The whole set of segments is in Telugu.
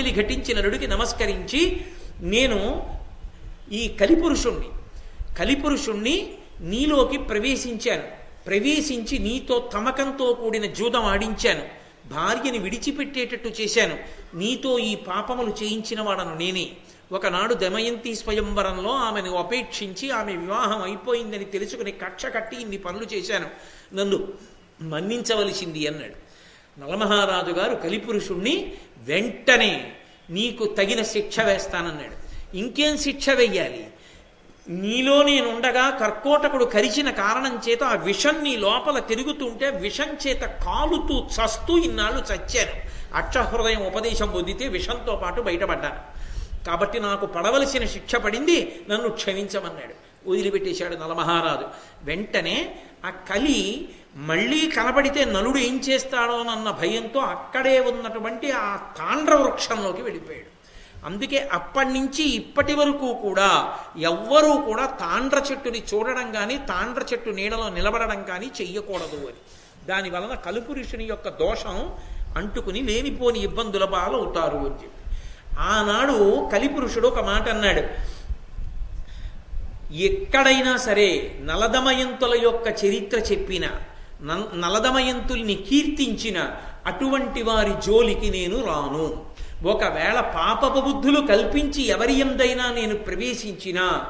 అంజలి ఘటించి నరుడికి నమస్కరించి నేను ఈ కలిపురుషుణ్ణి కలిపురుషుణ్ణి నీలోకి ప్రవేశించాను. ప్రవేశించి నీతో తమకంతో కూడిన జూదం ఆడించాను. భార్యని విడిచిపెట్టేటట్టు చేశాను. నీతో ఈ పాపములు చేయించిన వాడను నేనే. ఒకనాడు దమయంతి స్వయంవరంలో ఆమెను అపేక్షించి ఆమె వివాహం అయిపోయిందని తెలుసుకుని కక్ష కట్టి ఇన్ని పనులు చేశాను. నన్ను మన్నించవలసింది అన్నాడు. నలమహారాజు గారు కలిపురుషుణ్ణి వెంటనే నీకు తగిన శిక్ష వేస్తానన్నాడు. ఇంకేం శిక్ష వెయ్యాలి? నీలో నేనుండగా కర్కోటకుడు కరిచిన కారణం చేత ఆ విషం నీ లోపల తిరుగుతుంటే విషం చేత కాలుతూ చస్తూ ఇన్నాళ్ళు చచ్చాను. అక్షహృదయం ఉపదేశం పొందితే విషంతో పాటు బయటపడ్డాను. కాబట్టి నాకు పడవలసిన శిక్ష పడింది నన్ను క్షమించమన్నాడు. వదిలిపెట్టేశాడు నలమహారాజు. వెంటనే ఆ కలి మళ్ళీ కనబడితే నలుడు ఏం చేస్తాడోనన్న భయంతో అక్కడే ఉన్నటువంటి ఆ తాండ్ర వృక్షంలోకి వెళ్ళిపోయాడు. అందుకే అప్పటి నుంచి ఇప్పటి వరకు కూడా ఎవ్వరూ కూడా తాండ్ర చెట్టుని చూడడం కానీ తాండ్ర చెట్టు నీడలో నిలబడడం కానీ చెయ్యకూడదు అని. దాని వలన కలుపురుషుని యొక్క దోషం అంటుకుని లేనిపోని ఇబ్బందుల బాలవుతారు అని చెప్పి. ఆనాడు కలిపురుషుడు ఒక మాట అన్నాడు. ఎక్కడైనా సరే నలదమయంతుల యొక్క చరిత్ర చెప్పిన నలదమయంతుల్ని కీర్తించిన అటువంటి వారి జోలికి నేను రాను. ఒకవేళ పాపపు బుద్ధులు కల్పించి ఎవరి ఎందైనా నేను ప్రవేశించినా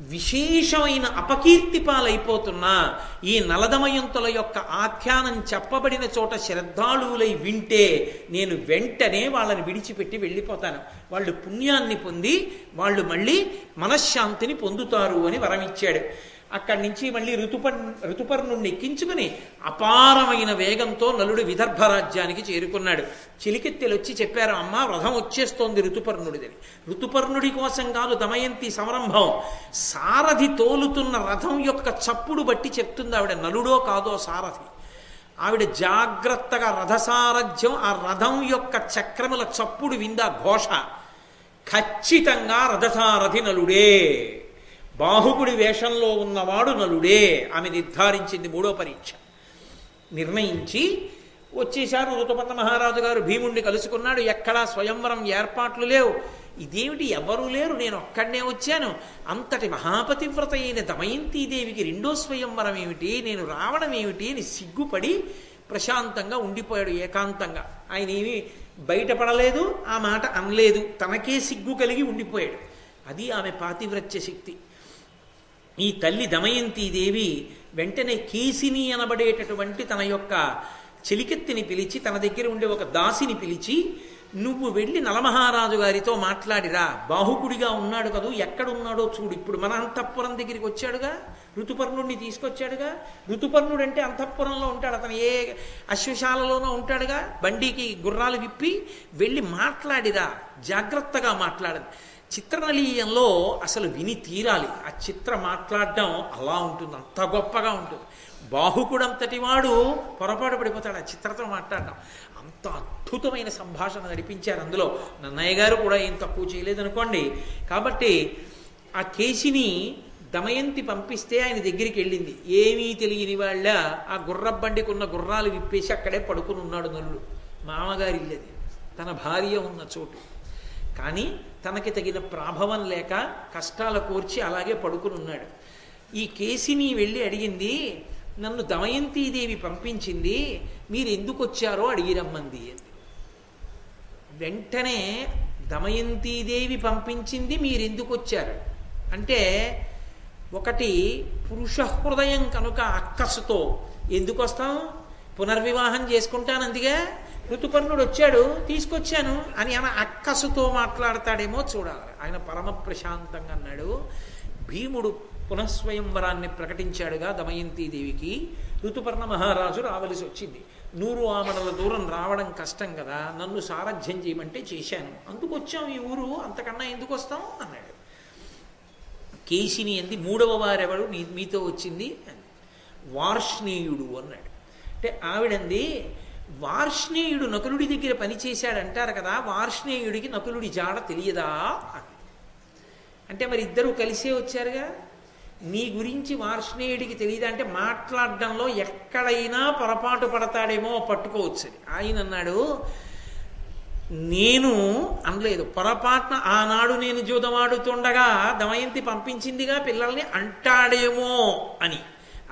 విశేషమైన అపకీర్తి పాలైపోతున్నా ఈ నలదమయంతుల యొక్క ఆఖ్యానం చెప్పబడిన చోట శ్రద్ధాళువులై వింటే నేను వెంటనే వాళ్ళని విడిచిపెట్టి వెళ్ళిపోతాను. వాళ్ళు పుణ్యాన్ని పొంది వాళ్ళు మళ్ళీ మనశ్శాంతిని పొందుతారు అని వరమిచ్చాడు. అక్కడి నుంచి మళ్ళీ ఋతుప ఋతుపర్ణుణ్ణి ఎక్కించుకుని అపారమైన వేగంతో నలుడు విదర్భ రాజ్యానికి చేరుకున్నాడు. చిలికెత్తెలు వచ్చి చెప్పారు అమ్మ రథం వచ్చేస్తోంది ఋతుపర్ణుడిదని. ఋతుపర్ణుడి కోసం కాదు దమయంతి సంరంభం. సారథి తోలుతున్న రథం యొక్క చప్పుడు బట్టి చెప్తుంది ఆవిడ నలుడో కాదో సారథి. ఆవిడ జాగ్రత్తగా రథసారథ్యం ఆ రథం యొక్క చక్రముల చప్పుడు విందా ఘోష. ఖచ్చితంగా రథసారథి నలుడే. బాహుకుడి వేషంలో ఉన్నవాడు నలుడే ఆమె నిర్ధారించింది మూడో పరీక్ష. నిర్ణయించి వచ్చేశారు ఋతుపర్ణ మహారాజు గారు. భీముణ్ణి కలుసుకున్నాడు. ఎక్కడా స్వయంవరం ఏర్పాట్లు లేవు. ఇదేమిటి? ఎవరూ లేరు. నేను ఒక్కడనే వచ్చాను. అంతటి మహాపతివ్రత అయిన దమయంతీదేవికి రెండో స్వయంవరం ఏమిటి? నేను రావడం ఏమిటి? అని సిగ్గుపడి ప్రశాంతంగా ఉండిపోయాడు ఏకాంతంగా. ఆయన ఏమి బయటపడలేదు. ఆ మాట అనలేదు. తనకే సిగ్గు కలిగి ఉండిపోయాడు. అది ఆమె పాతివ్రత్య శక్తి. ఈ తల్లి దమయంతీదేవి వెంటనే కేసిని అనబడేటటువంటి తన యొక్క చెలికెత్తిని పిలిచి తన దగ్గర ఉండే ఒక దాసిని పిలిచి నువ్వు వెళ్ళి నలమహారాజు గారితో మాట్లాడిరా. బాహుకుడిగా ఉన్నాడు కదూ ఎక్కడున్నాడో చూడు. ఇప్పుడు మన అంతఃపురం దగ్గరికి వచ్చాడుగా? ఋతుపర్ణుడిని తీసుకొచ్చాడుగా? ఋతుపర్ణుడు అంటే అంతఃపురంలో ఉంటాడు. అతను ఏ అశ్వశాలలోనో ఉంటాడుగా? బండికి గుర్రాలు విప్పి వెళ్ళి మాట్లాడిరా. జాగ్రత్తగా మాట్లాడదు చిత్రనలీయంలో అసలు విని తీరాలి. ఆ చిత్ర మాట్లాడడం అలా ఉంటుంది అంత గొప్పగా ఉంటుంది. బాహుకుడంతటి వాడు పొరపాటు పడిపోతాడు ఆ చిత్రతో మాట్లాడడం. అంత అద్భుతమైన సంభాషణ నడిపించారు అందులో. నన్నయ్య గారు కూడా ఏం తక్కువ చేయలేదనుకోండి. కాబట్టి ఆ కేసిని దమయంతి పంపిస్తే ఆయన దగ్గరికి వెళ్ళింది. ఏమీ తెలియని వాళ్ళ ఆ గుర్రబండికి ఉన్న గుర్రాలు విప్పేసి అక్కడే పడుకుని ఉన్నాడు నల్లుడు మామగారి ఇల్లది తన భార్య ఉన్న చోటు. కానీ తనకి తగిన ప్రాభవం లేక కష్టాల కోర్చి అలాగే పడుకుని ఉన్నాడు. ఈ కేసిని వెళ్ళి అడిగింది నన్ను దమయంతీదేవి పంపించింది మీరు ఎందుకు వచ్చారో అడిగి రమ్మంది అంది. వెంటనే దమయంతీదేవి పంపించింది మీరు ఎందుకు వచ్చారు అంటే ఒకటి పురుష హృదయం కనుక అక్కసుతో ఎందుకు వస్తాం పునర్వివాహం చేసుకుంటాను అందుకే ఋతుపర్ణుడు వచ్చాడు తీసుకొచ్చాను అని ఆయన అక్కసుతో మాట్లాడతాడేమో చూడాలి. ఆయన పరమ ప్రశాంతంగా అన్నాడు. భీముడు పునఃస్వయంవరాన్ని ప్రకటించాడుగా దమయంతీదేవికి ఋతుపర్ణ మహారాజు రావలసి వచ్చింది. నూరు ఆమడల దూరం రావడం కష్టం కదా నన్ను సారథ్యం చేయమంటే చేశాను. అందుకు వచ్చాం ఈ ఊరు అంతకన్నా ఎందుకు వస్తాం? అన్నాడు. కేసిని అంది మూడవ వారెవడు? నీ మీతో వచ్చింది? అని వార్ష్ణీయుడు అన్నాడు. అంటే ఆవిడంది వార్ష్ణేయుడు నకులుడి దగ్గర పనిచేశాడంటారు కదా వార్ష్ణేయుడికి నకులుడి జాడ తెలియదా? అంటే మరి ఇద్దరు కలిసే వచ్చారుగా? నీ గురించి వార్ష్ణేయుడికి తెలియదా? అంటే మాట్లాడడంలో ఎక్కడైనా పొరపాటు పడతాడేమో పట్టుకోవచ్చు ఆయన అన్నాడు నేను అనలేదు. పొరపాటున ఆనాడు నేను జూదమాడుతుండగా దమయంతి పంపించిందిగా పిల్లల్ని అంటాడేమో అని.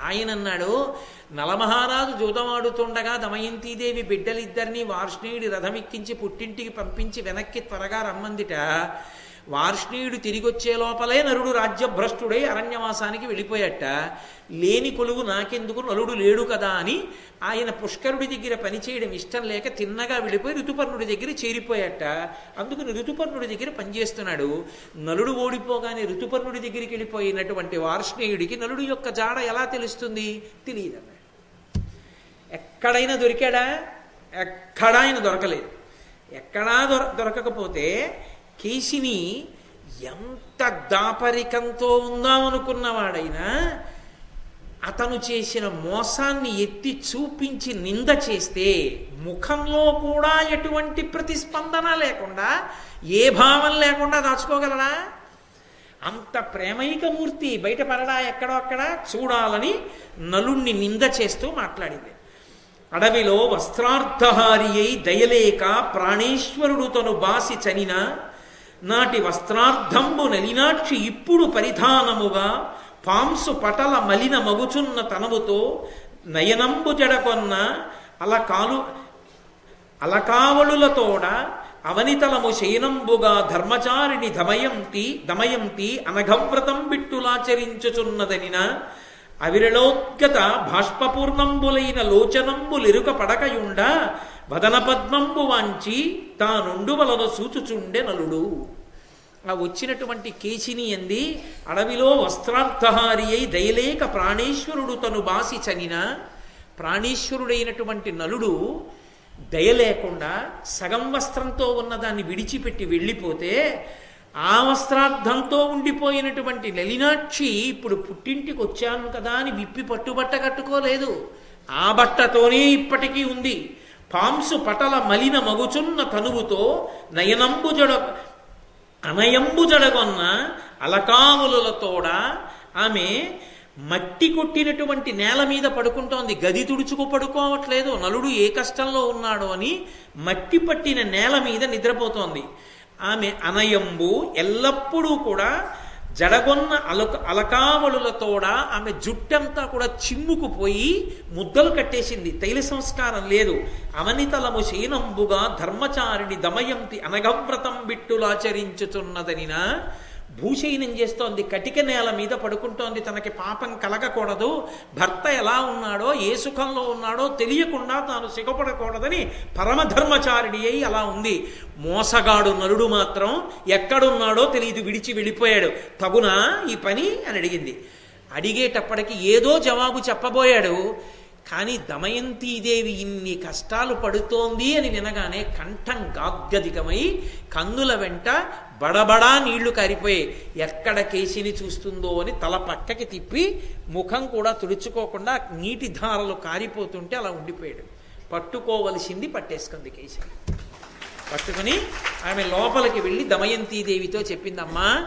ఆయన అన్నాడు నలమహారాజు జూదమాడుతుండగా దమయంతీదేవి బిడ్డలిద్దరినీ వార్ష్ణేయుడి రథమెక్కించి పుట్టింటికి పంపించి వెనక్కి త్వరగా రమ్మందిట. వార్ష్ణేయుడు తిరిగొచ్చే లోపలే నరుడు రాజ్యభ్రష్టుడై అరణ్యవాసానికి వెళ్ళిపోయట. లేని కొలువు నాకెందుకు? నలుడు లేడు కదా అని ఆయన పుష్కరుడి దగ్గర పనిచేయడం ఇష్టం లేక తిన్నగా వెళ్ళిపోయి ఋతుపర్ణుడి దగ్గర చేరిపోయట. అందుకని ఋతుపర్ణుడి దగ్గర పనిచేస్తున్నాడు నలుడు ఓడిపోగానే ఋతుపర్ణుడి దగ్గరికి వెళ్ళిపోయినటువంటి వార్ష్ణేయుడికి నలుడు యొక్క జాడ ఎలా తెలుస్తుంది? తెలియదన్నాడు ఎక్కడైనా దొరికాడా? ఎక్కడా ఆయన దొరకలేదు. ఎక్కడా దొర దొరకకపోతే కేశిని ఎంత దాపరికంతో ఉందామనుకున్నవాడైనా అతను చేసిన మోసాన్ని ఎత్తి చూపించి నింద చేస్తే ముఖంలో కూడా ఎటువంటి ప్రతిస్పందన లేకుండా ఏ భావం లేకుండా దాచుకోగలరా అంత ప్రేమైకమూర్తి బయటపడడా ఎక్కడో అక్కడ? చూడాలని నలుణ్ణి నింద చేస్తూ మాట్లాడింది. అడవిలో వస్త్రార్థహారి అయి దయలేక ప్రాణేశ్వరుడు తను బాసి చనిన నాటి వస్త్రార్థంబు నలినాక్షి ఇప్పుడు పరిధానముగా పాంసు పటల మలిన మగుచున్న తనముతో నయనంబు జడకొన్న అలకాలు అలకావళులతోడ అవనితలము శయనంబుగా ధర్మచారిణి దమయంతి దమయంతి అనఘవ్రతం బిట్టులాచరించుచున్నదనిన అవిరళోద్గత బాష్పపూర్ణంబులైన లోచనంబులిరుక పడకయుండ వదన పద్మంబు వాంచి తానుండు వలన సూచుచుండె నలుడు. ఆ వచ్చినటువంటి కేసిని ఎంది అడవిలో వస్త్రార్థహారి అయి దయలేక ప్రాణేశ్వరుడు తను బాసి చనిన. ప్రాణేశ్వరుడైనటువంటి నలుడు దయ లేకుండా సగం వస్త్రంతో ఉన్నదాన్ని విడిచిపెట్టి వెళ్ళిపోతే ఆ వస్త్రార్థంతో ఉండిపోయినటువంటి నలినాక్షి ఇప్పుడు పుట్టింటికి వచ్చాను కదా అని విప్పి పట్టుబట్ట కట్టుకోలేదు. ఆ బట్టతోనే ఇప్పటికీ ఉంది. పాంసు పటల మలిన మగుచున్న తనువుతో నయనంబు జడ అనయంబు జడగొన్న అలకాములతోడ ఆమె మట్టి కొట్టినటువంటి నేల మీద పడుకుంటోంది. గది తుడుచుకు పడుకోవట్లేదు. నలుడు ఏ కష్టంలో ఉన్నాడు అని మట్టి పట్టిన నేల మీద నిద్రపోతోంది. ఆమె అనయంబు ఎల్లప్పుడూ కూడా జడగొన్న అలక అలకావళులతోడ ఆమె జుట్టంతా కూడా చిమ్ముకుపోయి ముద్దలు కట్టేసింది. తైల సంస్కారం లేదు. అవనితలము శయనంబుగా ధర్మచారిణి దమయంతి అనగవ్రతం బిట్టులాచరించుతున్నదనిన భూశయనం చేస్తోంది? కటిక నేల మీద పడుకుంటోంది. తనకి పాపం కలగకూడదు. భర్త ఎలా ఉన్నాడో ఏ సుఖంలో ఉన్నాడో తెలియకుండా తాను సిగపడకూడదని పరమధర్మచారిణి అయి అలా ఉంది. మోసగాడు నరుడు మాత్రం ఎక్కడున్నాడో తెలియదు విడిచి వెళ్ళిపోయాడు. తగునా ఈ పని? అని అడిగింది. అడిగేటప్పటికి ఏదో జవాబు చెప్పబోయాడు. కానీ దమయంతీదేవి ఇన్ని కష్టాలు పడుతోంది అని వినగానే కంఠం గాగ్గదికమై కన్నుల వెంట బడబడా నీళ్ళు కారిపోయి ఎక్కడ కేసిని చూస్తుందో అని తల పక్కకి తిప్పి ముఖం కూడా తుడుచుకోకుండా నీటి ధారలు కారిపోతుంటే అలా ఉండిపోయాడు. పట్టుకోవలసింది పట్టేసుకుంది కేసి పట్టుకుని ఆమె లోపలికి వెళ్ళి దమయంతీదేవితో చెప్పిందమ్మా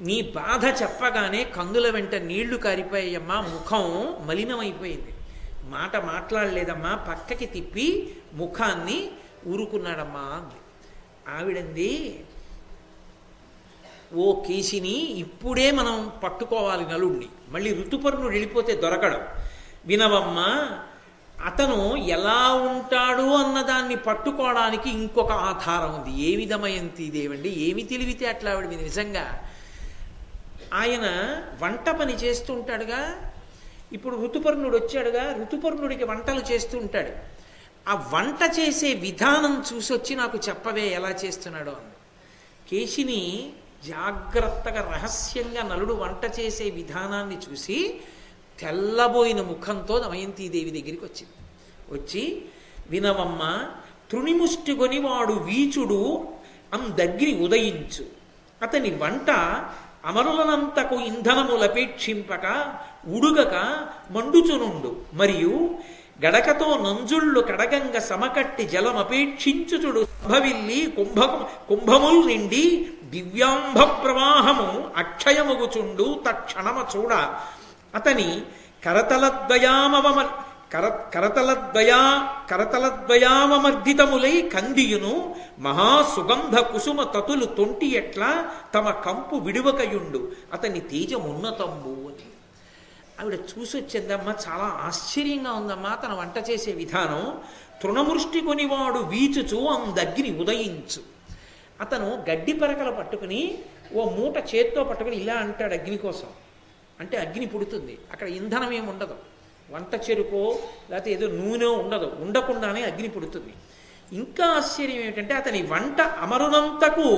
నీ బాధ చెప్పగానే కందుల వెంట నీళ్ళు కారిపోయాయమ్మా ముఖం మలినమైపోయింది. మాట మాట్లాడలేదమ్మా పక్కకి తిప్పి ముఖాన్ని ఊరుకున్నాడమ్మా అంది. ఆవిడంది ఓ కేసిని ఇప్పుడే మనం పట్టుకోవాలి నలుడిని మళ్ళీ ఋతుపర్ణుడు వెళ్ళిపోతే దొరకడం. వినవమ్మ అతను ఎలా ఉంటాడు అన్నదాన్ని పట్టుకోవడానికి ఇంకొక ఆధారం ఉంది. ఏ విధమయంతి ఇదేవండి ఏమి తెలివితే అట్లా ఆవిడ నిజంగా ఆయన వంట పని చేస్తూ ఉంటాడుగా ఇప్పుడు ఋతుపర్ణుడు వచ్చాడుగా. ఋతుపర్ణుడికి వంటలు చేస్తూ ఉంటాడు. ఆ వంట చేసే విధానం చూసొచ్చి నాకు చెప్పవే ఎలా చేస్తున్నాడో అని కేశిని జాగ్రత్తగా రహస్యంగా నలుడు వంట చేసే విధానాన్ని చూసి తెల్లబోయిన ముఖంతో దమయంతీదేవి దగ్గరికి వచ్చింది. వచ్చి వినవమ్మ తృణిముష్టిగొని వాడు వీచుడు అందగ్ని ఉదయించు. అతని వంట అమరులనంతకు ఇంధనము లపేక్షింపక ఉడుగక మండుచునుండు. మరియు గడకతో నంజుళ్ళు కడగంగ సమకట్టి జలమపేక్షించుచుడు. భవిల్లి కుంభ కుంభముల్ నిండి దివ్యాంభ ప్రవాహము అక్షయమగుచుండు తక్షణమ చూడ. అతని కరతలద్వయామవమ కర కరతలద్వయా కరతలద్వయామర్దితములై కందియును. మహాసుగంధ కుసుమ తతులు తొంటి ఎట్లా? తమ కంపు విడువకయుండు. అతని తేజమున్నతంబు అని. ఆవిడ చూసొచ్చిందమ్మా చాలా ఆశ్చర్యంగా ఉందమ్మా తన వంట చేసే విధానం. తృణమృష్టి కొనివాడు వీచుచు అందగ్గిని ఉదయించు. అతను గడ్డి పరకలు పట్టుకుని ఓ మూట చేత్తో పట్టుకుని ఇలా అంటాడు అగ్ని కోసం. అంటే అగ్ని పుడుతుంది. అక్కడ ఇంధనం ఏమి ఉండదు. వంట చెరుకో లేకపోతే ఏదో నూనె ఉండదు. ఉండకుండానే అగ్ని పుడుతుంది. ఇంకా ఆశ్చర్యం ఏమిటంటే అతని వంట అమరునంతకు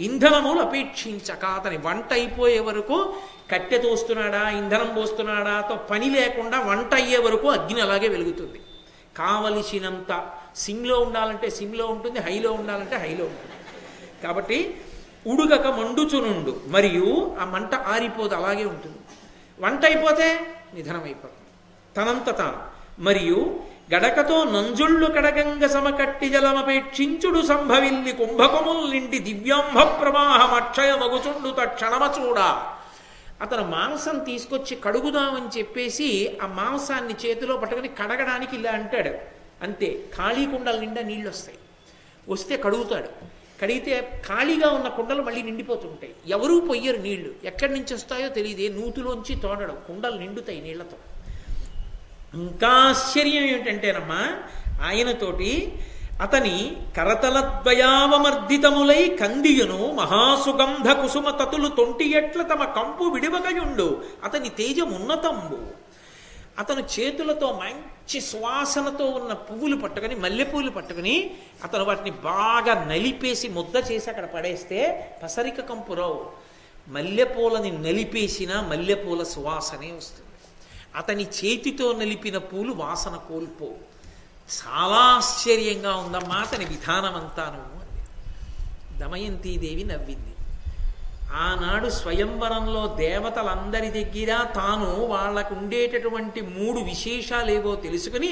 ఇంధనములు అపేక్షించక అతని వంట అయిపోయే వరకు కట్టె తోస్తున్నాడా ఇంధనం పోస్తున్నాడా తో పని లేకుండా వంట అయ్యే వరకు అగ్ని అలాగే వెలుగుతుంది. కావలసినంత. సిమ్లో ఉండాలంటే సిమ్లో ఉంటుంది హైలో ఉండాలంటే హైలో ఉంటుంది. కాబట్టి ఉడుగక మండుచునుండు. మరియు ఆ మంట ఆరిపోదు అలాగే ఉంటుంది. వంట అయిపోతే నిధనం అయిపోతుంది తనంత తాను. మరియు గడకతో నంజుళ్ళు కడగంగ సమకట్టి జలమపేక్షించుడు సంభవిల్లి కుంభకముల్ నిండి దివ్యాంభ ప్రవాహం అక్షయ మగుచుండు తక్షణమ చూడా. అతను మాంసం తీసుకొచ్చి కడుగుదామని చెప్పేసి ఆ మాంసాన్ని చేతిలో పట్టుకుని కడగడానికి ఇలా అంటాడు. అంతే ఖాళీ కుండల నిండా నీళ్ళు వస్తాయి వస్తే కడుగుతాడు. కడిగితే ఖాళీగా ఉన్న కుండలు మళ్ళీ నిండిపోతుంటాయి. ఎవరూ పొయ్యరు నీళ్ళు. ఎక్కడి నుంచి వస్తాయో తెలియదు. నూతులోంచి తోడడం. కుండలు నిండుతాయి నీళ్ళతో. ఇంకా ఆశ్చర్యం ఏమిటంటేనమ్మా ఆయనతోటి అతని కరతలద్వయావమర్దితములై కందియును మహాసుగంధ కుసుమ తతులు తొంటి ఎట్ల తమ కంపు విడివకయుండు అతని తేజమున్నతంబు. అతను చేతులతో మంచి సువాసనతో ఉన్న పువ్వులు పట్టుకొని మల్లెపూలు పట్టుకొని అతను వాటిని బాగా నలిపేసి ముద్ద చేసి అక్కడ పడేస్తే పసరిక కంపురావు మల్లెపూలని నలిపేసిన మల్లెపూల సువాసనే వస్తుంది. అతని చేతితో నలిపిన పూలు వాసన కోల్పో చాలా ఆశ్చర్యంగా ఉందమ్మా అతని విధానం అంతాను దమయంతి దమయంతీదేవి నవ్వింది. ఆనాడు స్వయంవరంలో దేవతలందరి దగ్గర తాను వాళ్ళకు ఉండేటటువంటి మూడు విశేషాలేవో తెలుసుకుని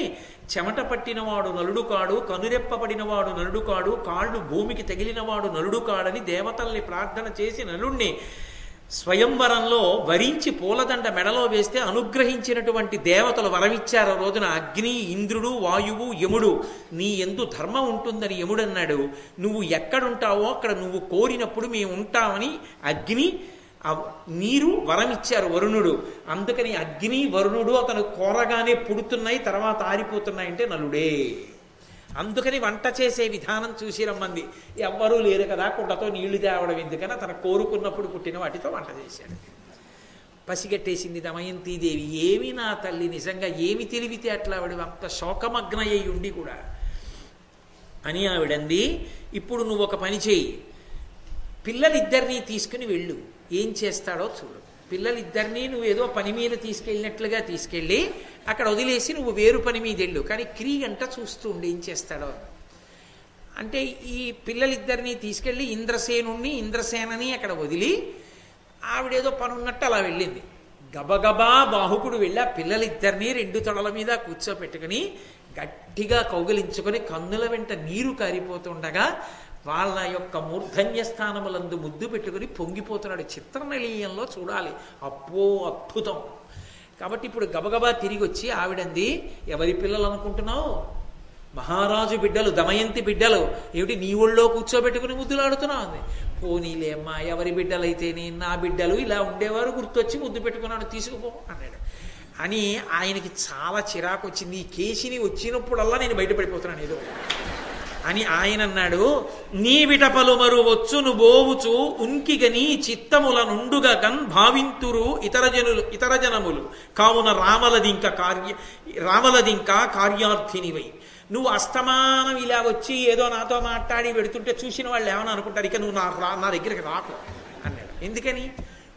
చెమట పట్టినవాడు నలుడు కాడు కనురెప్పబడినవాడు నలుడు కాడు కాళ్ళు భూమికి తగిలినవాడు నలుడు కాడని దేవతల్ని ప్రార్థన చేసి నలుణ్ణి స్వయంవరంలో వరించి పూలదండ మెడలో వేస్తే అనుగ్రహించినటువంటి దేవతలు వరమిచ్చారు రోజున. అగ్ని ఇంద్రుడు వాయువు యముడు. నీ ఎందు ధర్మం ఉంటుందని యముడన్నాడు నువ్వు ఎక్కడుంటావో అక్కడ నువ్వు కోరినప్పుడు మేము ఉంటామని అగ్ని నీరు వరమిచ్చారు వరుణుడు. అందుకని అగ్ని వరుణుడు అతను కోరగానే పుడుతున్నాయి తర్వాత ఆరిపోతున్నాయంటే నలుడే. అందుకని వంట చేసే విధానం చూసి రమ్మంది. ఎవ్వరూ లేరు కదా కుండతో నీళ్ళు తేవడం ఎందుకని తన కోరుకున్నప్పుడు పుట్టిన వాటితో వంట చేశాడు. పసిగట్టేసింది దమయంతీదేవి. ఏమి నా తల్లి నిజంగా ఏమి తెలివితే అట్లా ఆవిడ అంత శోకమగ్నయ్యి ఉండి కూడా? అని ఆవిడంది ఇప్పుడు నువ్వు ఒక పని చేయి పిల్లలిద్దరినీ తీసుకుని వెళ్ళు. ఏం చేస్తాడో చూడు. పిల్లలిద్దరినీ నువ్వు ఏదో పని మీద తీసుకెళ్ళినట్లుగా తీసుకెళ్ళి అక్కడ వదిలేసి నువ్వు వేరు పని మీద వెళ్ళు. కానీ క్రీగంట చూస్తూ ఉండి ఏం చేస్తాడో. అంటే ఈ పిల్లలిద్దరినీ తీసుకెళ్ళి ఇంద్రసేనుణ్ణి ఇంద్రసేనని అక్కడ వదిలి ఆవిడేదో పని ఉన్నట్టు అలా వెళ్ళింది. గబగబా బాహుకుడు వెళ్ళి ఆ పిల్లలిద్దరినీ రెండు తొడల మీద కూర్చోపెట్టుకుని గట్టిగా కౌగిలించుకొని కన్నుల వెంట నీరు కారిపోతుండగా వాళ్ళ యొక్క మూర్ధన్య స్థానములందు ముద్దు పెట్టుకుని పొంగిపోతున్నాడు. చిత్రనళీయంలో చూడాలి. అప్పో అద్భుతం. కాబట్టి ఇప్పుడు గబగబా తిరిగి వచ్చి ఆవిడంది ఎవరి పిల్లలు అనుకుంటున్నావు మహారాజు బిడ్డలు దమయంతి బిడ్డలు ఏమిటి నీ ఒళ్ళో కూర్చోబెట్టుకుని ముద్దులాడుతున్నావు? అంది. పోనీలేమ్మా ఎవరి బిడ్డలైతేనే నా బిడ్డలు ఇలా ఉండేవారు గుర్తొచ్చి ముద్దు పెట్టుకున్నాడు తీసుకుపో అన్నాడు. అని ఆయనకి చాలా చిరాకు వచ్చింది ఈ కేసిని వచ్చినప్పుడల్లా నేను బయటపడిపోతున్నాను ఏదో. అని ఆయన అన్నాడు నీ విట పలుమరు వచ్చును బోవుచు ఉన్కిగని చిత్తముల నుండుగా గన్ భావింతురు ఇతర జనులు ఇతర జనములు. కావున రామలదింక కార్య రామలదింక కార్యార్థినివై. నువ్వు అస్తమానం ఇలా వచ్చి ఏదో నాతో మాట్లాడి పెడుతుంటే చూసిన వాళ్ళు ఏమని అనుకుంటారు? ఇక నువ్వు నా నా దగ్గరికి రాకు అన్నాడు. ఎందుకని?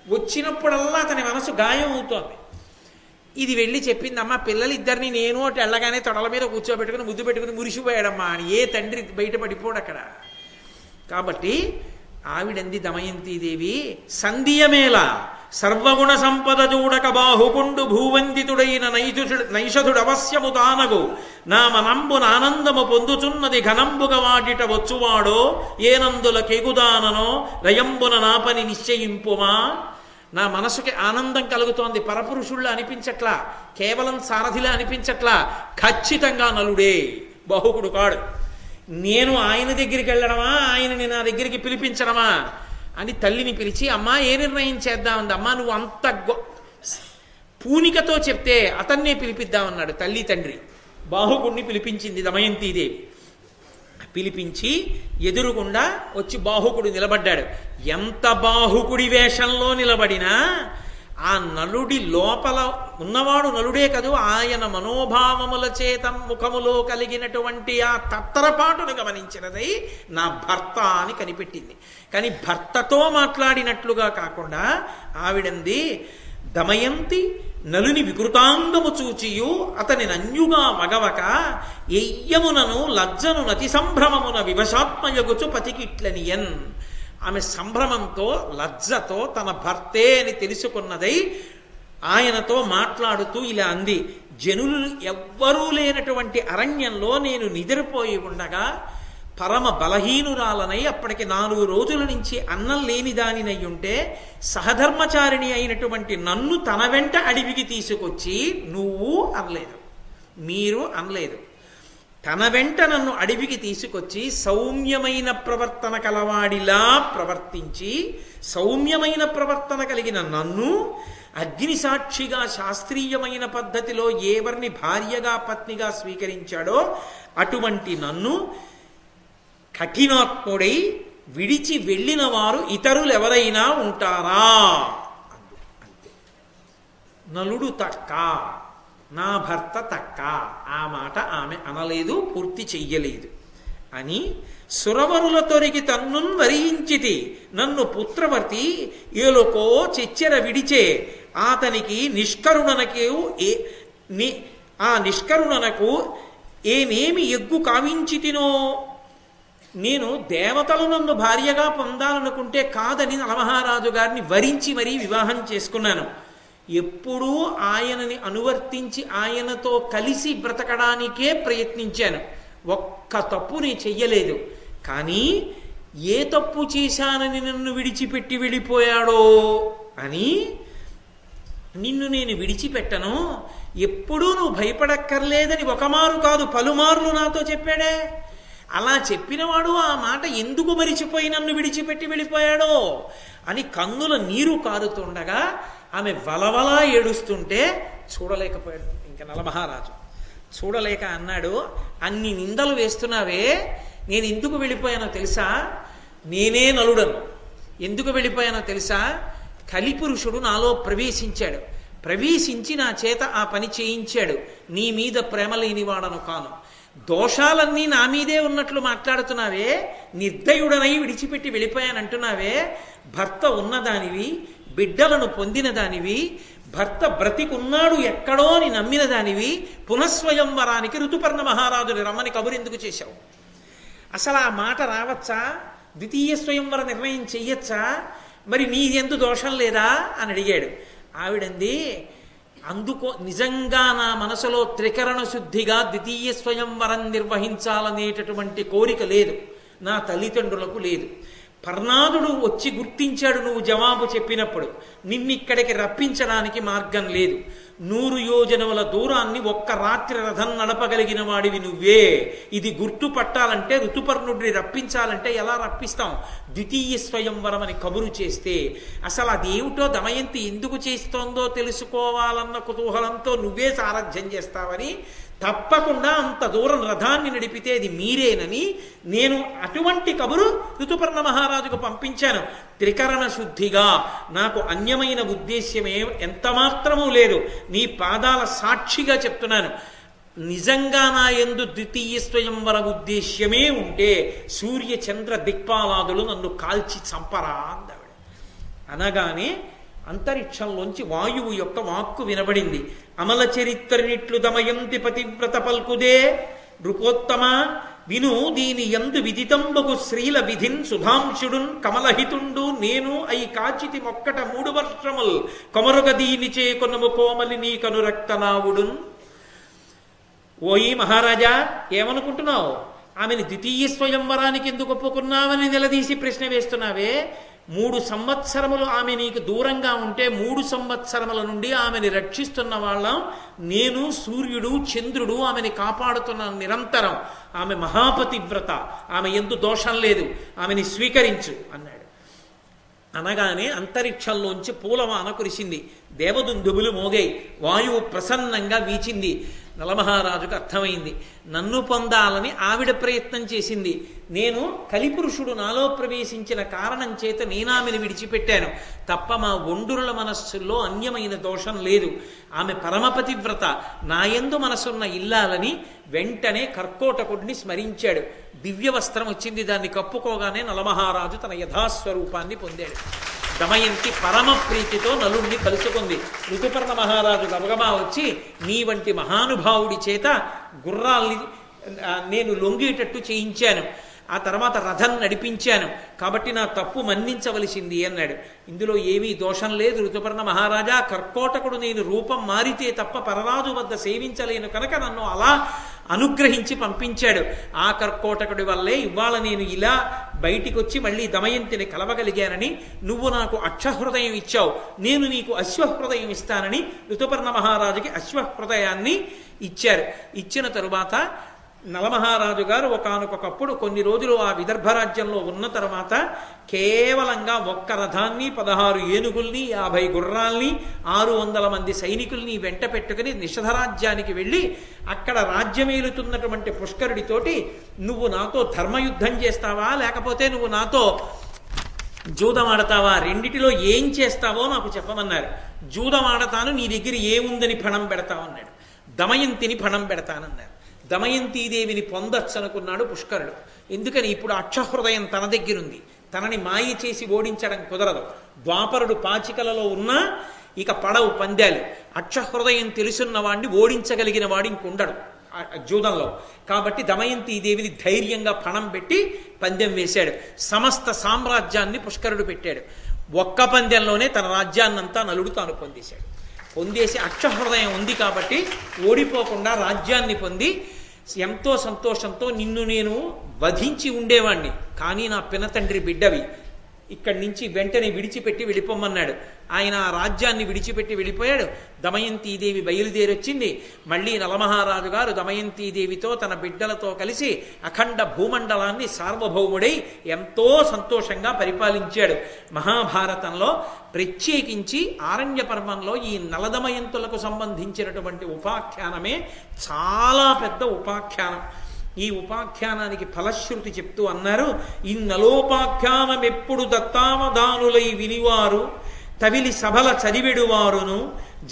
వచ్చినప్పుడల్లా అతని మనసు గాయం అవుతోంది ఇది వెళ్ళి చెప్పిందమ్మా పిల్లలిద్దరిని నేను అటు వెళ్ళగానే తొడల మీద కూర్చోబెట్టుకుని ముద్దు పెట్టుకుని మురిసిపోయాడమ్మా అని. ఏ తండ్రి బయటపడిపోడు అక్కడ. కాబట్టి ఆవిడంది దమయంతీదేవి సంధియమేల సర్వగుణ సంపద చూడక బాహుకుండు భూవందితుడైన నైజుడు నైషధుడు అవశ్యము తానగు. నా మనంబున ఆనందము పొందుచున్నది ఘనంబుగ వాటిట వచ్చువాడో ఏనందుల కెగుదాననో రయంబున నాపని నిశ్చయింపుమా? నా మనసుకి ఆనందం కలుగుతోంది. పరపురుషుళ్ళు అనిపించట్లా. కేవలం సారథిలా అనిపించట్లా. ఖచ్చితంగా నలుడే. బాహుకుడు కాడు. నేను ఆయన దగ్గరికి వెళ్ళడమా? ఆయనని నా దగ్గరికి పిలిపించడమా? అని తల్లిని పిలిచి అమ్మా ఏ నిర్ణయం చేద్దామంది? అమ్మా నువ్వు అంత గొ- పూనికతో చెప్తే అతన్నే పిలిపిద్దామన్నాడు తల్లి తండ్రి. బాహుకుడిని పిలిపించింది దమయంతీదేవి. పిలిపించి ఎదురుగుండా వచ్చి బాహుకుడు నిలబడ్డాడు. ఎంత బాహుకుడి వేషంలో నిలబడినా ఆ నలుడి లోపల ఉన్నవాడు నలుడే కదూ ఆయన మనోభావముల చేత ముఖములో కలిగినటువంటి ఆ తత్తరపాటును గమనించినదై నా భర్త అని కనిపెట్టింది. కానీ భర్తతో మాట్లాడినట్లుగా కాకుండా ఆవిడంది దమయంతి నలుని వికృతాంగము చూచియు అతని నన్యుగా మగవక ఎయ్యమునను లజ్జను నతి సంభ్రమమున వివశాత్మయగుచు పతికిట్లనియన్. ఆమె సంభ్రమంతో లజ్జతో తన భర్తే అని తెలుసుకున్నదై ఆయనతో మాట్లాడుతూ ఇలా అంది జనులు ఎవ్వరూ లేనటువంటి అరణ్యంలో నేను నిద్రపోయి ఉండగా పరమ బలహీనురాలనై అప్పటికి నాలుగు రోజుల నుంచి అన్నం లేని దానినై ఉంటే సహధర్మచారిణి అయినటువంటి నన్ను తన వెంట అడవికి తీసుకొచ్చి నువ్వు అనలేదు. మీరు అనలేదు. తన వెంట నన్ను అడవికి తీసుకొచ్చి సౌమ్యమైన ప్రవర్తన కలవాడిలా ప్రవర్తించి సౌమ్యమైన ప్రవర్తన కలిగిన నన్ను అగ్ని సాక్షిగా శాస్త్రీయమైన పద్ధతిలో ఎవరిని భార్యగా పత్నిగా స్వీకరించాడో అటువంటి నన్ను కఠినాత్ముడై విడిచి వెళ్ళిన వారు ఇతరులు ఎవరైనా ఉంటారా అంతే. నలుడు తక్క నా భర్త తక్క. ఆ మాట ఆమె అనలేదు పూర్తి చెయ్యలేదు. అని సురవరుల తొరిగి తన్నున్ వరించితి నన్ను పుత్రవర్తి ఏలుకో చెచ్చెర విడిచే. అతనికి నిష్కరుణనకు ఏ ని ఆ నిష్కరుణనకు ఏమేమి ఎగ్గు కావించితినో? నేను దేవతలు నన్ను భార్యగా పొందాలనుకుంటే కాదని నలమహారాజు గారిని వరించి మరీ వివాహం చేసుకున్నాను. ఎప్పుడూ ఆయనని అనువర్తించి ఆయనతో కలిసి బ్రతకడానికే ప్రయత్నించాను. ఒక్క తప్పు నేను చెయ్యలేదు. కానీ ఏ తప్పు చేశానని నన్ను విడిచిపెట్టి వెళ్ళిపోయాడో అని నిన్ను నేను విడిచిపెట్టను. ఎప్పుడూ నువ్వు భయపడక్కర్లేదని ఒక మారు కాదు పలుమార్లు నాతో చెప్పాడే. అలా చెప్పినవాడు ఆ మాట ఎందుకు మరిచిపోయి నన్ను విడిచిపెట్టి వెళ్ళిపోయాడో? అని కన్నుల నీరు కారుతుండగా ఆమె వలవలా ఏడుస్తుంటే చూడలేకపోయాడు ఇంకా నలమహారాజు. చూడలేక అన్నాడు అన్ని నిందలు వేస్తున్నావే నేను ఎందుకు వెళ్ళిపోయానో తెలుసా? నేనే నలుడను. ఎందుకు వెళ్ళిపోయానో తెలుసా? కలిపురుషుడు నాలో ప్రవేశించాడు. ప్రవేశించి నా చేత ఆ పని చేయించాడు. నీ మీద ప్రేమ లేనివాడను కాను. దోషాలన్నీ నా మీదే ఉన్నట్లు మాట్లాడుతున్నావే నిర్దయుడనై విడిచిపెట్టి వెళ్ళిపోయానంటున్నావే భర్త ఉన్నదానివి బిడ్డలను పొందిన దానివి భర్త బ్రతికున్నాడు ఎక్కడో అని నమ్మిన దానివి పునఃస్వయంవరానికి ఋతుపర్ణ మహారాజుని రమ్మని కబురెందుకు చేశావు? అసలు ఆ మాట రావచ్చా? ద్వితీయ స్వయంవర నిర్ణయం చెయ్యొచ్చా? మరి నీ ఎందు దోషం లేదా? అని అడిగాడు. ఆవిడంది అందుకో నిజంగా నా మనసులో త్రికరణ శుద్ధిగా ద్వితీయ స్వయంవరం నిర్వహించాలనేటటువంటి కోరిక లేదు. నా తల్లిదండ్రులకు లేదు. పర్ణాదుడు వచ్చి గుర్తించాడు నువ్వు జవాబు చెప్పినప్పుడు. నిన్నిక్కడికి రప్పించడానికి మార్గం లేదు. నూరు యోజనముల దూరాన్ని ఒక్క రాత్రి రథం నడపగలిగిన వాడివి నువ్వే. ఇది గుర్తుపట్టాలంటే ఋతుపర్ణుడిని రప్పించాలంటే ఎలా రప్పిస్తాం? ద్వితీయ స్వయంవరం అని కబురు చేస్తే అసలు అదేమిటో దమయంతి ఎందుకు చేస్తోందో తెలుసుకోవాలన్న కుతూహలంతో నువ్వే సారథ్యం చేస్తావని తప్పకుండా అంత దూరం రథాన్ని నడిపితే అది మీరేనని నేను అటువంటి కబురు ఋతుపర్ణ మహారాజుకు పంపించాను. త్రికరణ శుద్ధిగా. నాకు అన్యమైన ఉద్దేశ్యమే ఎంత మాత్రమూ లేదు. నీ పాదాల సాక్షిగా చెప్తున్నాను. నిజంగా నా ఎందు ద్వితీయ స్వయంవర ఉద్దేశ్యమే ఉంటే సూర్య చంద్ర దిక్పాలాదులు నన్ను కాల్చి చంపరా అందావిడ. అనగానే అంతరిక్షంలోంచి వాయువు యొక్క వాక్కు వినబడింది. అమల చరిత్రనిట్లు దమయంతి పతివ్రత పల్కుదే. నృపోత్తమ విను దీని ఎందు విదితంబగు శ్రీల విధిన్ సుధాంశుడున్ కమలహితుండు నేను అయి కాచితి మొక్కట మూడు వర్షముల్ కొమరుగ దీని చేకొనము కోమలి నీ కనురక్తనావుడున్ ఓయి మహారాజా ఏమనుకుంటున్నావు? ఆమెను ద్వితీయ స్వయంవరానికి ఎందుకు ఒప్పుకున్నావని నిలదీసి ప్రశ్న వేస్తున్నావే? మూడు సంవత్సరములు ఆమె నీకు దూరంగా ఉంటే మూడు సంవత్సరముల నుండి ఆమెని రక్షిస్తున్న వాళ్ళం. నేను సూర్యుడు చంద్రుడు ఆమెని కాపాడుతున్న నిరంతరం. ఆమె మహాపతివ్రత. ఆమె ఎందు దోషం లేదు. ఆమెని స్వీకరించు అన్నాడు. అనగానే అంతరిక్షంలోంచి పూలవాన కురిసింది. దేవదుందుబులు మోగాయి. వాయువు ప్రసన్నంగా వీచింది. నలమహారాజుకు అర్థమైంది. నన్ను పొందాలని ఆవిడ ప్రయత్నం చేసింది. నేను కలిపురుషుడు నాలో ప్రవేశించిన కారణం చేత నేనామెను విడిచిపెట్టాను. తప్ప మా ఒండురుల మనస్సుల్లో అన్యమైన దోషం లేదు. ఆమె పరమపతివ్రత నాయందు మనసున్న ఇల్లాలని వెంటనే కర్కోటకుడిని స్మరించాడు. దివ్య వస్త్రం వచ్చింది. దాన్ని కప్పుకోగానే నలమహారాజు తన యథాస్వరూపాన్ని పొందాడు. దమయంతి పరమ ప్రీతితో నలుణ్ణి కలుసుకుంది. ఋతుపర్ణ మహారాజు గబగబా వచ్చి నీ వంటి మహానుభావుడి చేత గుర్రాల్ని నేను లొంగేటట్టు చేయించాను. ఆ తర్వాత రథం నడిపించాను. కాబట్టి నా తప్పు మన్నించవలసింది అన్నాడు. ఇందులో ఏమీ దోషం లేదు ఋతుపర్ణ మహారాజా. కర్కోటకుడు నేను రూపం మారితే తప్ప పరరాజు వద్ద సేవించలేను. కనుక నన్ను అలా అనుగ్రహించి పంపించాడు. ఆ కర్కోటకుడి వల్లే ఇవాళ నేను ఇలా బయటికి వచ్చి మళ్ళీ దమయంతిని కలవగలిగానని నువ్వు నాకు అక్షహృదయం ఇచ్చావు. నేను నీకు అశ్వహృదయం ఇస్తానని ఋతుపర్ణ మహారాజుకి అశ్వహృదయాన్ని ఇచ్చారు. ఇచ్చిన తరువాత నలమహారాజు గారు ఒకనకొకప్పుడు కొన్ని రోజులు ఆ విదర్భ రాజ్యంలో ఉన్న తర్వాత కేవలంగా ఒక్క రథాన్ని పదహారు ఏనుగుల్ని యాభై గుర్రాల్ని ఆరు వందల మంది సైనికుల్ని వెంట పెట్టుకుని నిషధరాజ్యానికి వెళ్ళి అక్కడ రాజ్యమేలుతున్నటువంటి పుష్కరుడితోటి నువ్వు నాతో ధర్మయుద్ధం చేస్తావా? లేకపోతే నువ్వు నాతో జూదమాడతావా? రెండిటిలో ఏం చేస్తావో నాకు చెప్పమన్నారు. జూదమాడతాను నీ దగ్గర ఏముందని ఫణం పెడతావన్నాడు. దమయంతిని ఫణం పెడతానన్నారు. దమయంతీదేవిని దేవిని అనుకున్నాడు పుష్కరుడు. ఎందుకని ఇప్పుడు అక్షహృదయం తన దగ్గరుంది. తనని మాయ చేసి ఓడించడం కుదరదు. ద్వాపరుడు పాచికలలో ఉన్నా ఇక పడవు పందాలు. అక్షహృదయం తెలుసున్న వాడిని ఓడించగలిగిన వాడు ఇంకుండడు జూదంలో. కాబట్టి దమయంతి దేవిని ధైర్యంగా పణం పెట్టి పందెం వేశాడు. సమస్త సామ్రాజ్యాన్ని పుష్కరుడు పెట్టాడు. ఒక్క పందెంలోనే తన రాజ్యాన్నంతా నలుడు తాను పొందేశాడు. పొందేసి అక్షహృదయం ఉంది కాబట్టి ఓడిపోకుండా రాజ్యాన్ని పొంది ఎంతో సంతోషంతో నిన్ను నేను వధించి ఉండేవాణ్ణి. కానీ నా పినతండ్రి బిడ్డవి. ఇక్కడి నుంచి వెంటనే విడిచిపెట్టి వెళ్ళిపోమన్నాడు. ఆయన ఆ రాజ్యాన్ని విడిచిపెట్టి వెళ్ళిపోయాడు. దమయంతీదేవి బయలుదేరొచ్చింది. మళ్ళీ నలమహారాజు గారు దమయంతీదేవితో తన బిడ్డలతో కలిసి అఖండ భూమండలాన్ని సార్వభౌముడై ఎంతో సంతోషంగా పరిపాలించాడు. మహాభారతంలో ప్రత్యేకించి ఆరణ్య పర్వంలో ఈ నలదమయంతులకు సంబంధించినటువంటి ఉపాఖ్యానమే చాలా పెద్ద ఉపాఖ్యానం. ఈ ఉపాఖ్యానానికి ఫలశ్రుతి చెప్తూ అన్నారు ఈ నలోపాఖ్యానం ఎప్పుడు దత్తావధానులై వినివారు తవిలి సభల చదివిడువారును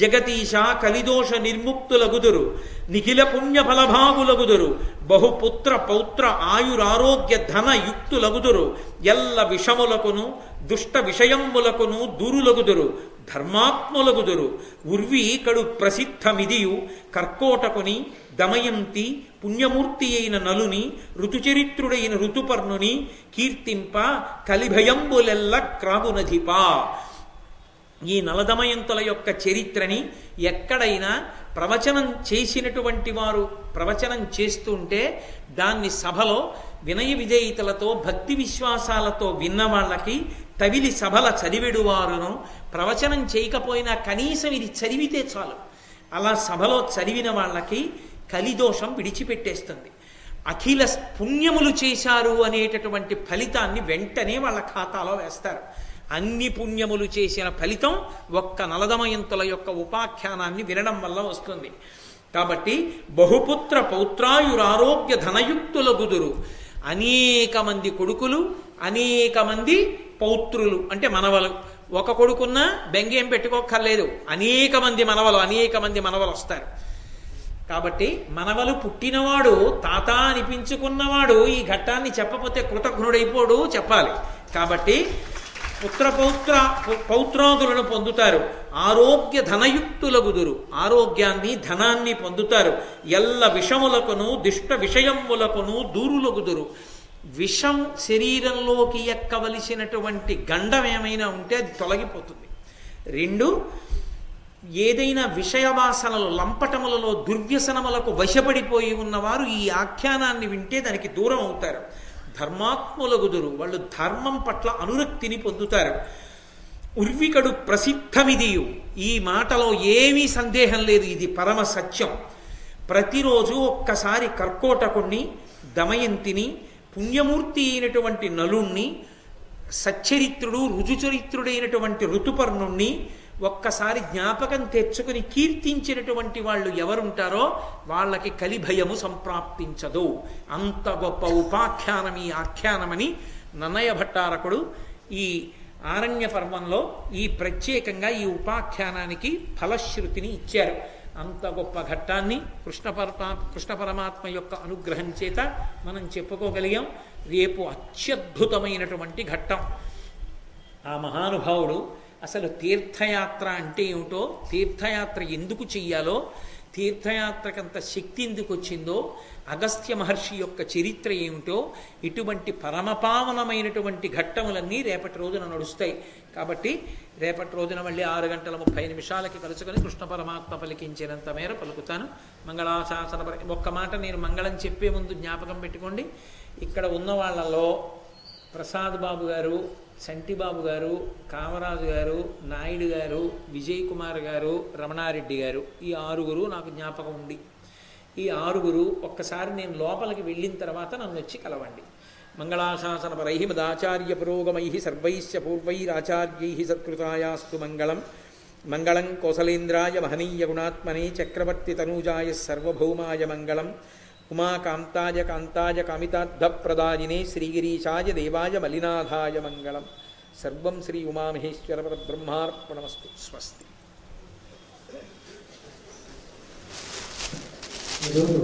జగతీశ కలిదోష నిర్ముక్తులగుదురు నిఖిల పుణ్య ఫలభాగులగుదురు బహుపుత్ర పౌత్ర ఆయురారోగ్య ధన యుక్తులగుదురు ఎల్ల విషములకును దుష్ట విషయములకును దూరులగుదురు ధర్మాత్ములగుదురు ఉర్వీ కడు ప్రసిద్ధమిదియు కర్కోటకుని దమయంతి పుణ్యమూర్తి అయిన నలుని ఋతుచరిత్రుడైన ఋతుపర్ణుని కీర్తింప కలిభయంబులెల్ల క్రాగునధిపా. ఈ నలదమయంతుల యొక్క చరిత్రని ఎక్కడైనా ప్రవచనం చేసినటువంటి వారు ప్రవచనం చేస్తుంటే దాన్ని సభలో వినయ విజయితలతో భక్తి విశ్వాసాలతో విన్న వాళ్ళకి తవిలి సభల చదివిడువారును ప్రవచనం చేయకపోయినా కనీసం ఇది చదివితే చాలు. అలా సభలో చదివిన వాళ్ళకి కలిదోషం విడిచిపెట్టేస్తుంది. అఖిల పుణ్యములు చేశారు అనేటటువంటి ఫలితాన్ని వెంటనే వాళ్ళ ఖాతాలో వేస్తారు. అన్ని పుణ్యములు చేసిన ఫలితం ఒక్క నలదమయంతుల యొక్క ఉపాఖ్యానాన్ని వినడం వల్ల వస్తుంది. కాబట్టి బహుపుత్ర పౌత్రాయురారోగ్య ధనయుక్తుల గుదురు. అనేక మంది కొడుకులు అనేక మంది పౌత్రులు. అంటే మనవలు. ఒక కొడుకున్న బెంగేం పెట్టుకోక్కర్లేదు. అనేక మంది మనవలు అనేక మంది మనవలు వస్తారు. కాబట్టి మనవలు పుట్టినవాడు తాత అనిపించుకున్నవాడు ఈ ఘట్టాన్ని చెప్పపోతే కృతజ్ఞుడైపోడు చెప్పాలి. కాబట్టి పుత్రపౌత్ర పౌత్రాదులను పొందుతారు. ఆరోగ్య ధనయుక్తులగుదురు ఆరోగ్యాన్ని ధనాన్ని పొందుతారు. ఎల్ల విషములకును దుష్ట విషయములకును దూరులగుదురు విషం శరీరంలోకి ఎక్కవలసినటువంటి గండం ఏమైనా ఉంటే అది తొలగిపోతుంది. రెండు ఏదైనా విషయవాసనలు లంపటములలో దుర్వ్యసనములకు వశపడిపోయి ఉన్నవారు ఈ ఆఖ్యానాన్ని వింటే దానికి దూరం అవుతారు. ధర్మాత్ములగుదురు వాళ్ళు ధర్మం పట్ల అనురక్తిని పొందుతారు. ఉర్వికడు ప్రసిద్ధమిదియు. ఈ మాటలో ఏమీ సందేహం లేదు ఇది పరమ సత్యం. ప్రతిరోజు ఒక్కసారి కర్కోటకుణ్ణి దమయంతిని పుణ్యమూర్తి అయినటువంటి నలుణ్ణి సచ్చరిత్రుడు రుజుచరిత్రుడైనటువంటి ఋతుపర్ణుణ్ణి ఒక్కసారి జ్ఞాపకం తెచ్చుకుని కీర్తించినటువంటి వాళ్ళు ఎవరుంటారో వాళ్ళకి కలిభయము సంప్రాప్తించదు. అంత గొప్ప ఉపాఖ్యానం ఈ ఆఖ్యానమని నన్నయ భట్టారకుడు ఈ ఆరణ్య పర్వంలో ఈ ప్రత్యేకంగా ఈ ఉపాఖ్యానానికి ఫలశ్రుతిని ఇచ్చారు. అంత గొప్ప ఘట్టాన్ని కృష్ణ పరమా కృష్ణ పరమాత్మ యొక్క అనుగ్రహం చేత మనం చెప్పుకోగలిగాం. రేపు అత్యద్భుతమైనటువంటి ఘట్టం. ఆ మహానుభావుడు అసలు తీర్థయాత్ర అంటే ఏమిటో తీర్థయాత్ర ఎందుకు చెయ్యాలో తీర్థయాత్రకంత శక్తి ఎందుకు వచ్చిందో అగస్త్య మహర్షి యొక్క చరిత్ర ఏమిటో ఇటువంటి పరమపావనమైనటువంటి ఘట్టములన్నీ రేపటి రోజున నడుస్తాయి. కాబట్టి రేపటి రోజున మళ్ళీ ఆరు గంటల ముప్పై నిమిషాలకి కలుసుకొని కృష్ణ పరమాత్మ పలికించినంత మేర పలుకుతాను. మంగళాశాసన ఒక్క మాట నేను మంగళం చెప్పే ముందు జ్ఞాపకం పెట్టుకోండి. ఇక్కడ ఉన్న వాళ్ళలో ప్రసాద్ బాబు గారు సంటిబాబు గారు కామరాజు గారు నాయుడు గారు విజయ్ కుమార్ గారు రమణారెడ్డి గారు. ఈ ఆరుగురు నాకు జ్ఞాపకం ఉంది. ఈ ఆరుగురు ఒక్కసారి నేను లోపలికి వెళ్ళిన తర్వాత నన్ను వచ్చి కలవండి. మంగళాశాసన పరై మదాచార్య పురోగమై సర్వైశ్చ పూర్వైరాచార్యై సత్కృతాయాస్తు మంగళం. మంగళం కోసలేంద్రాయ మహనీయ గుణాత్మనే చక్రవర్తి తనూజాయ సర్వభౌమాయ మంగళం. ఉమాకాంతాయ కాంతాయ కామితార్థప్రదాయినే శ్రీగిరీశాయ దేవాయ మలినాథాయ మంగళం. సర్వం శ్రీ ఉమామహేశ్వర బ్రహ్మార్పణమస్తు స్వస్తి. ఈరోజు